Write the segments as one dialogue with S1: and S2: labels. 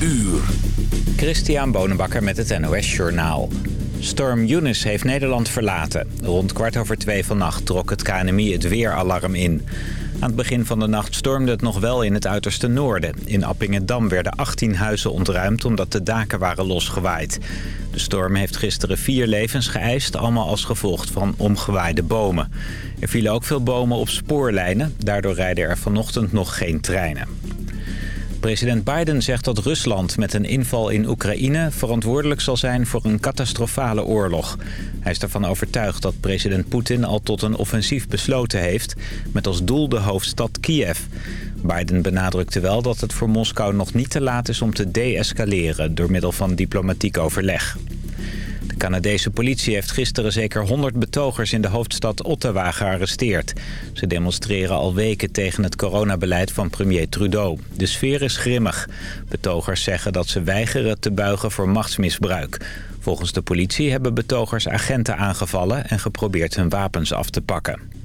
S1: uur.
S2: Christian Bonenbakker met het NOS Journaal. Storm Eunice heeft Nederland verlaten. Rond kwart over twee vannacht trok het KNMI het weeralarm in. Aan het begin van de nacht stormde het nog wel in het uiterste noorden. In Appingedam werden 18 huizen ontruimd omdat de daken waren losgewaaid. De storm heeft gisteren vier levens geëist, allemaal als gevolg van omgewaaide bomen. Er vielen ook veel bomen op spoorlijnen, daardoor rijden er vanochtend nog geen treinen. President Biden zegt dat Rusland met een inval in Oekraïne verantwoordelijk zal zijn voor een catastrofale oorlog. Hij is ervan overtuigd dat president Poetin al tot een offensief besloten heeft, met als doel de hoofdstad Kiev. Biden benadrukte wel dat het voor Moskou nog niet te laat is om te deescaleren door middel van diplomatiek overleg. De Canadese politie heeft gisteren zeker 100 betogers in de hoofdstad Ottawa gearresteerd. Ze demonstreren al weken tegen het coronabeleid van premier Trudeau. De sfeer is grimmig. Betogers zeggen dat ze weigeren te buigen voor machtsmisbruik. Volgens de politie hebben betogers agenten aangevallen en geprobeerd hun wapens af te pakken.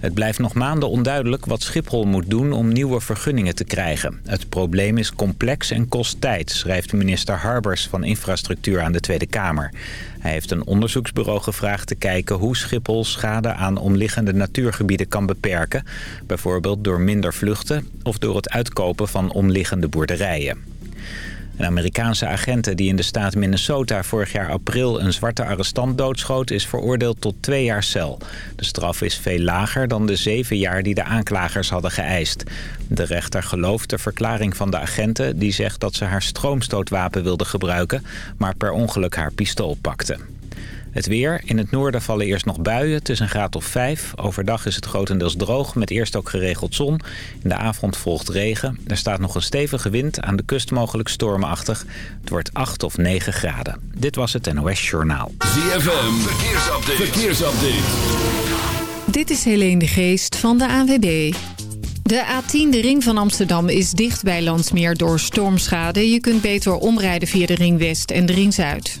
S2: Het blijft nog maanden onduidelijk wat Schiphol moet doen om nieuwe vergunningen te krijgen. Het probleem is complex en kost tijd, schrijft minister Harbers van Infrastructuur aan de Tweede Kamer. Hij heeft een onderzoeksbureau gevraagd te kijken hoe Schiphol schade aan omliggende natuurgebieden kan beperken. Bijvoorbeeld door minder vluchten of door het uitkopen van omliggende boerderijen. Een Amerikaanse agent die in de staat Minnesota vorig jaar april een zwarte arrestant doodschoot is veroordeeld tot twee jaar cel. De straf is veel lager dan de zeven jaar die de aanklagers hadden geëist. De rechter gelooft de verklaring van de agenten die zegt dat ze haar stroomstootwapen wilde gebruiken, maar per ongeluk haar pistool pakte. Het weer. In het noorden vallen eerst nog buien. Het is een graad of 5. Overdag is het grotendeels droog, met eerst ook geregeld zon. In de avond volgt regen. Er staat nog een stevige wind, aan de kust mogelijk stormachtig. Het wordt 8 of 9 graden. Dit was het NOS Journaal.
S1: ZFM. Verkeersupdate. Verkeersupdate.
S3: Dit is Helene de Geest van de ANWB. De A10, de ring van Amsterdam, is dicht bij Landsmeer door stormschade. Je kunt beter omrijden via de ring West en de ring Zuid.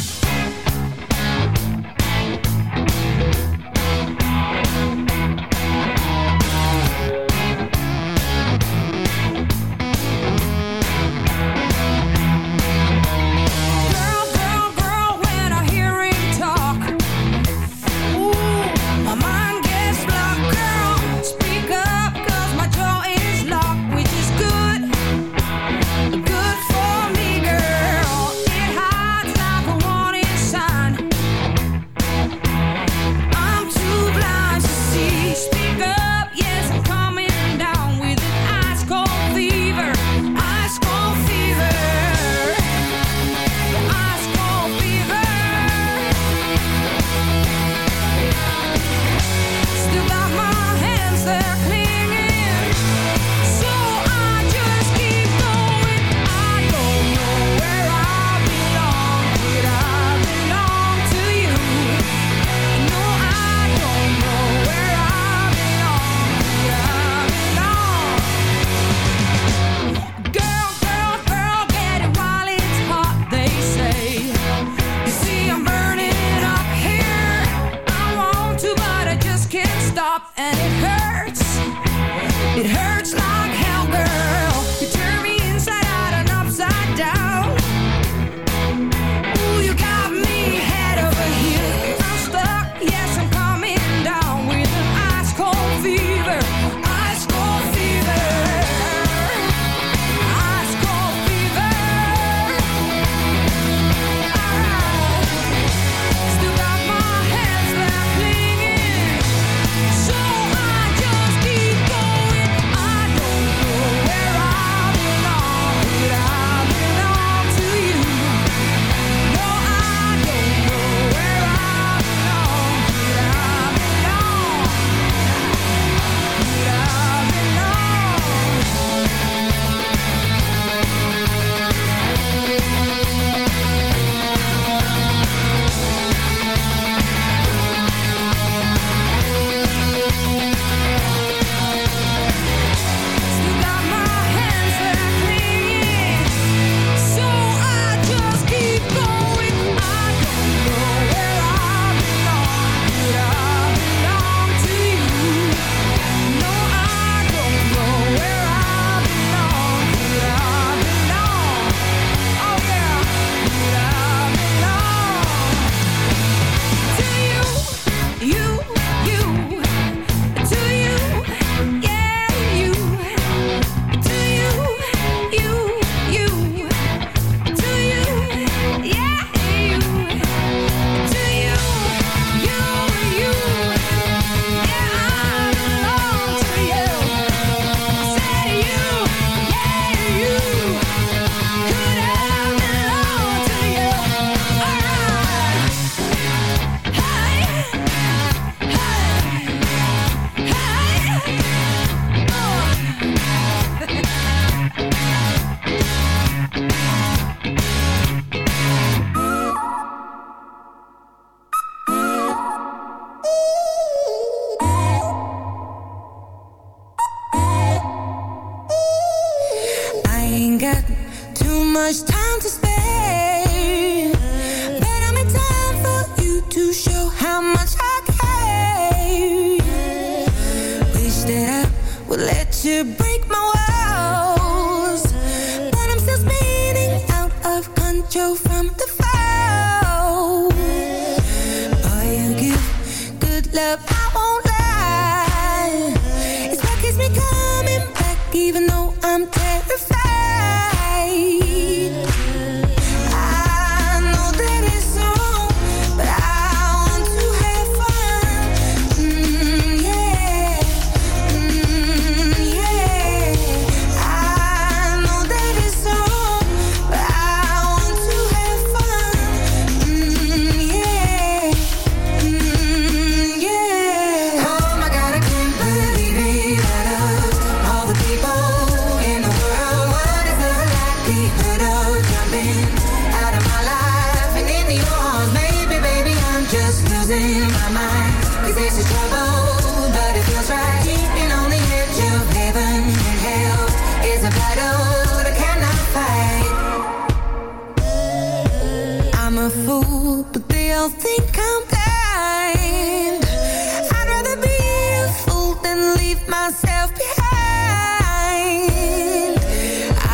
S4: I'm a fool, but they all think I'm blind I'd rather be a fool than leave myself behind.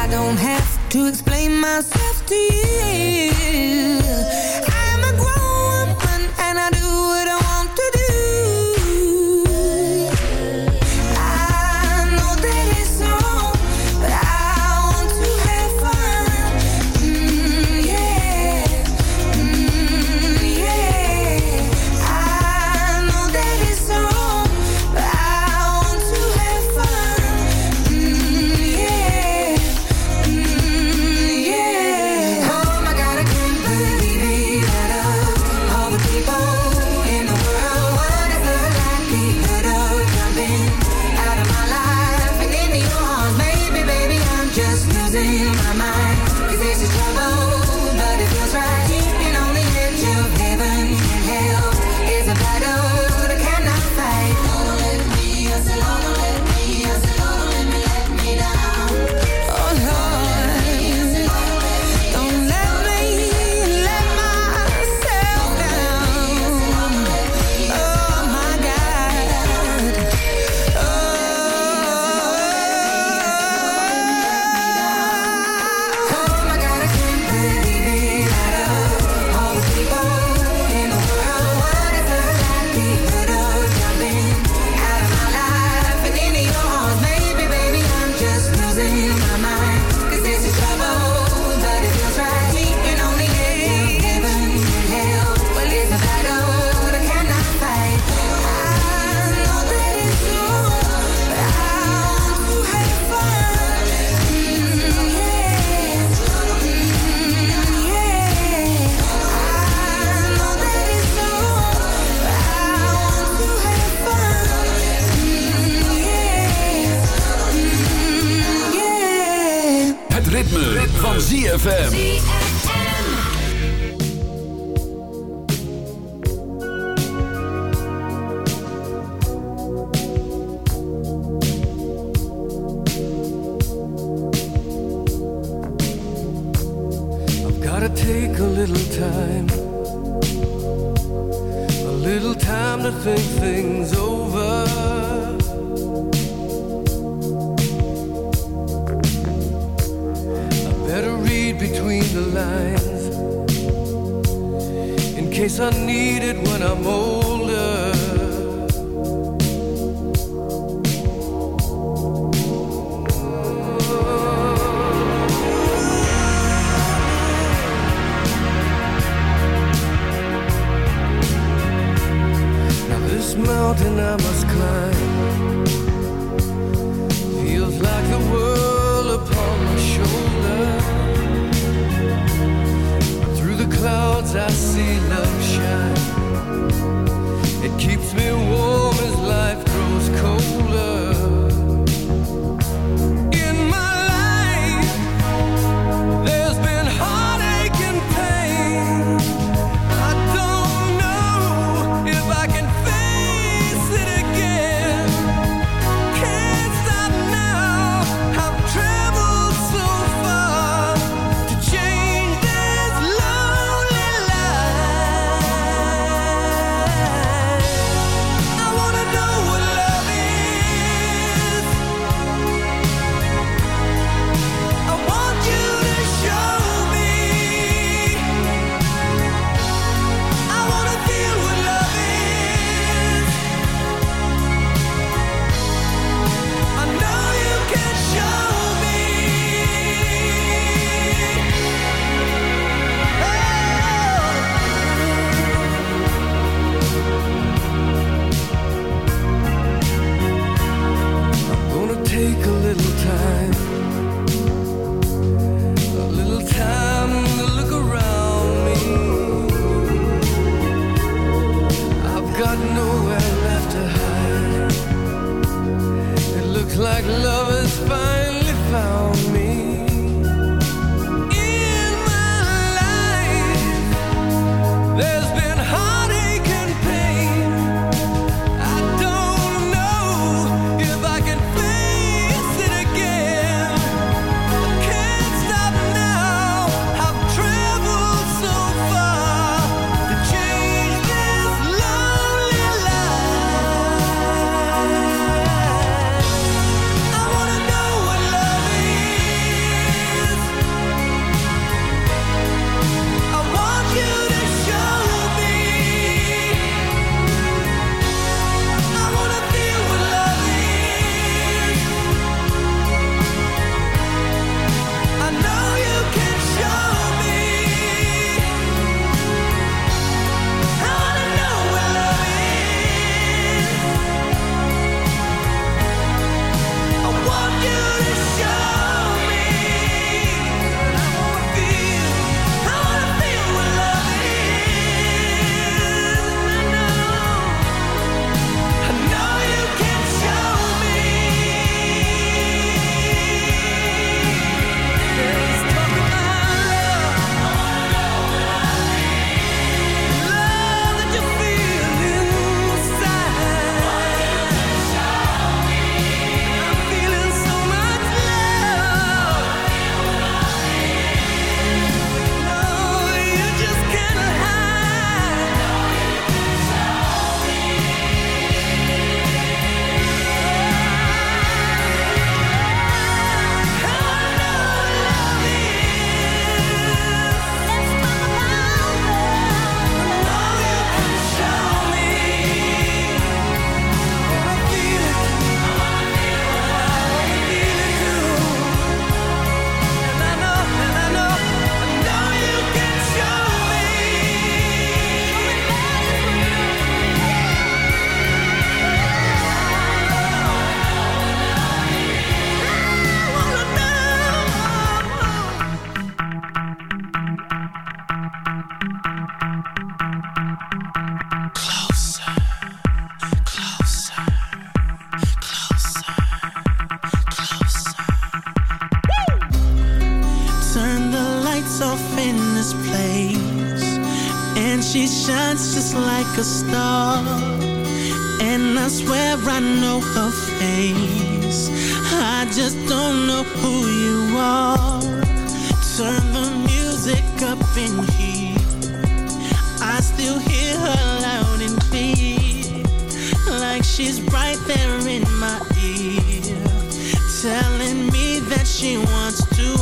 S4: I don't have to explain myself to you. I
S5: still hear her loud and clear, like she's right there in my ear, telling me that she wants to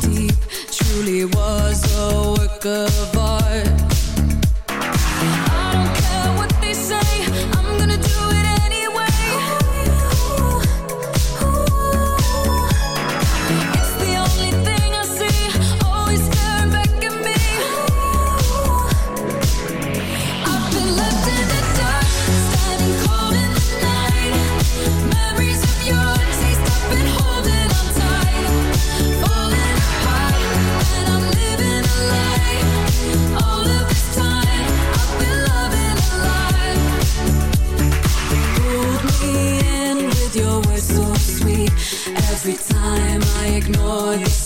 S6: deep. Truly was a work of
S7: nooit.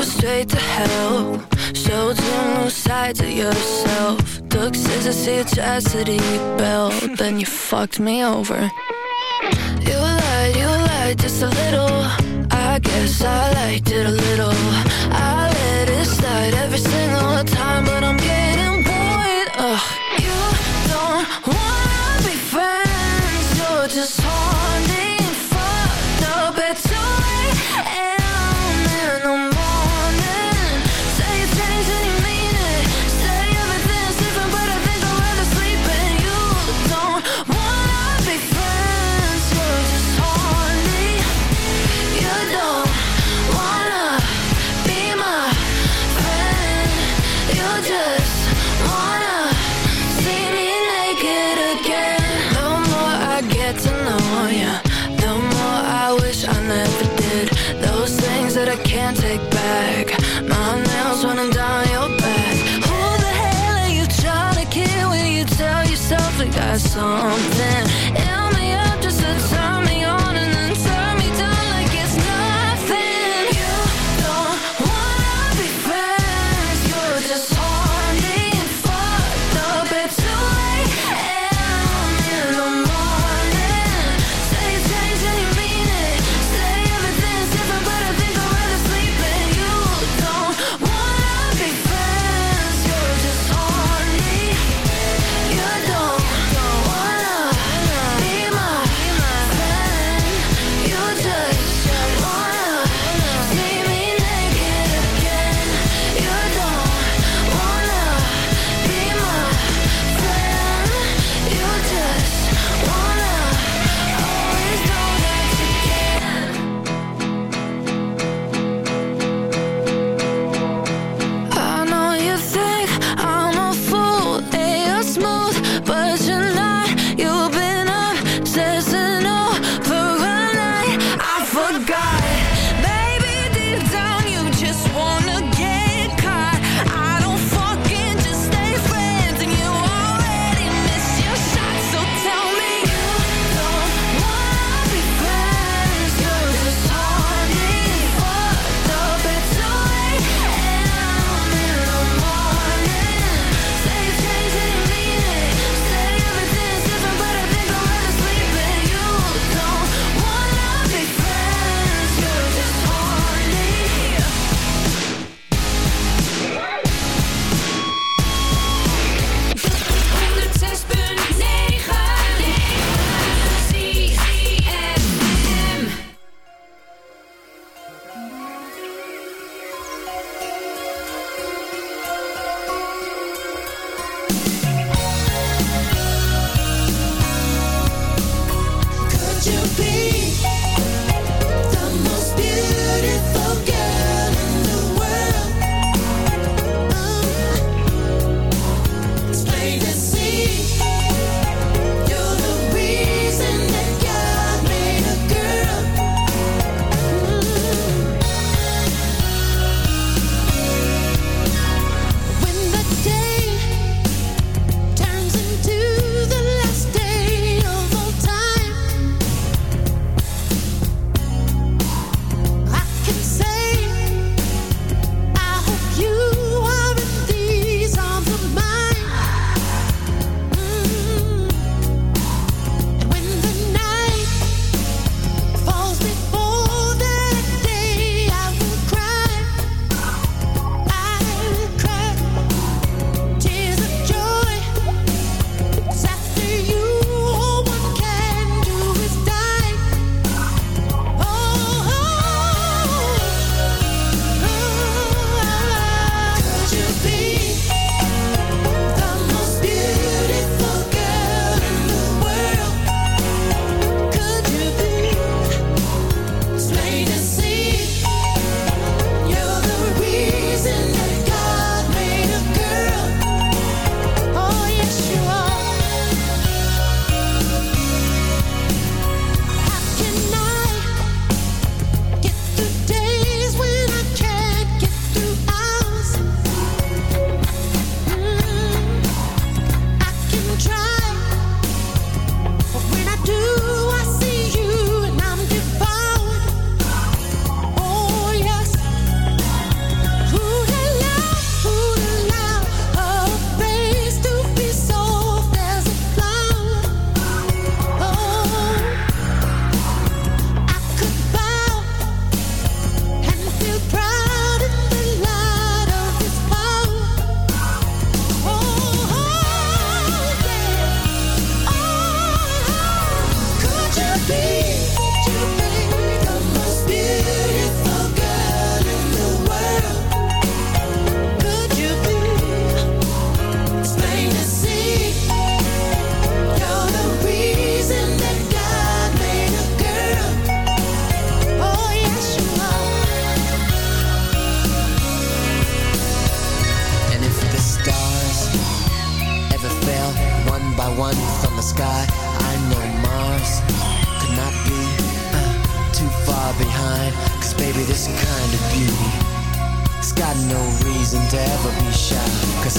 S5: you
S8: straight to
S6: hell. Showed you new sides of yourself. Took scissors to your chastity belt. Then you fucked me over. You lied, you lied just a little. I guess I liked it a little. I let it slide every single time But I'm getting something.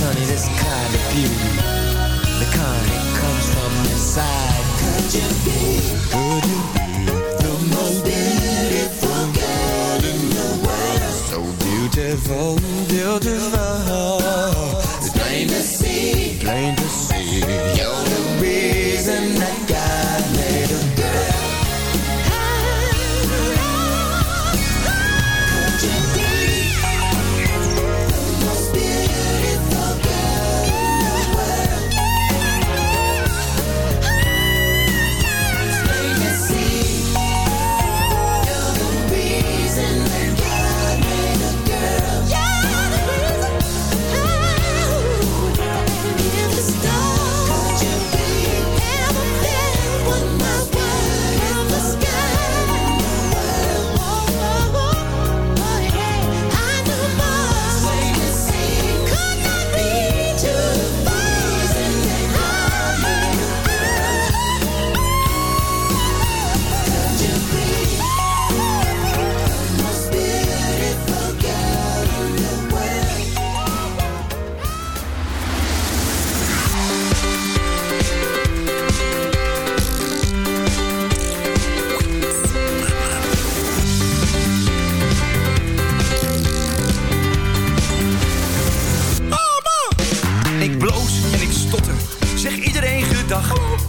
S9: Honey, this kind of beauty,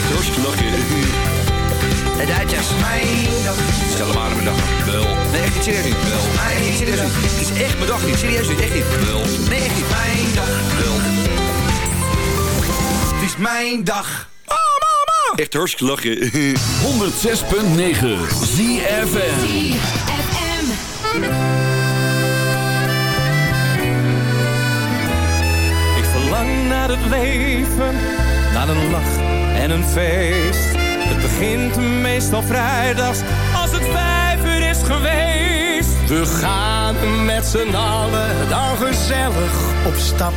S10: Echt hartstikke lachen.
S11: De Duitsers.
S10: Mijn dag. Stel hem aan mijn dag. Wel. Nee, echt niet serieus niet. Wel. Nee, echt niet serieus niet. Het is echt mijn dag niet. Serieus niet. Echt niet. Wel. Nee, echt niet. Mijn dag. Wel. Het is mijn dag. Oh, mama. Echt hartstikke lachen.
S1: 106.9 ZFM.
S8: Ik verlang naar het leven, naar een lach en een feest. Het begint meestal vrijdags als het vijf uur is geweest. We gaan met z'n allen dan gezellig op stap.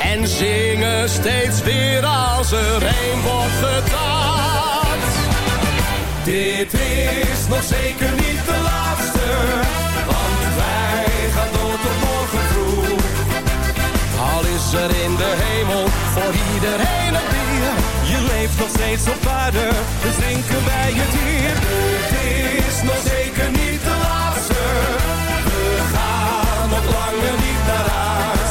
S8: En zingen steeds weer als er een wordt getapt. Dit is nog zeker niet de laatste, want wij gaan door tot morgen vroeg. Al is er in de hemel voor iedereen een. Leeft nog steeds op aarde, dus drinken wij het hier. Het is nog zeker niet de laatste. We gaan nog langer niet naar huis.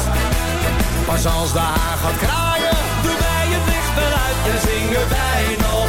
S8: Pas als de haan gaat kraaien, doen wij het licht eruit en zingen wij nog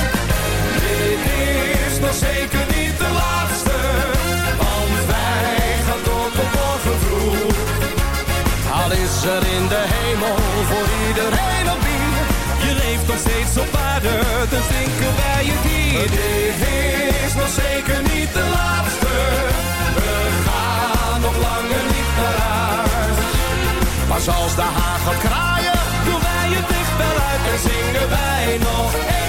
S8: Steeds op aarde, dus drinken wij het hier. Dit is nog zeker niet de laatste. We gaan nog langer niet naar huis. Maar zoals de haan gaat kraaien, doen wij het lichtbel uit en zingen wij nog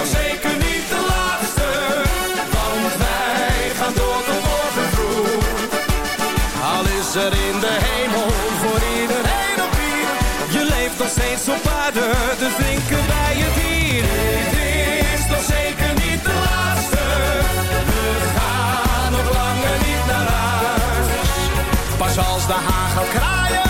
S8: Het zeker niet de laatste, want wij gaan door tot onze vroeg. Al is er in de hemel voor iedereen op hier, je leeft nog steeds op aarde, dus drinken wij je dier. Het is toch zeker niet de laatste, we gaan nog langer niet naar huis. Maar de haag kraaien.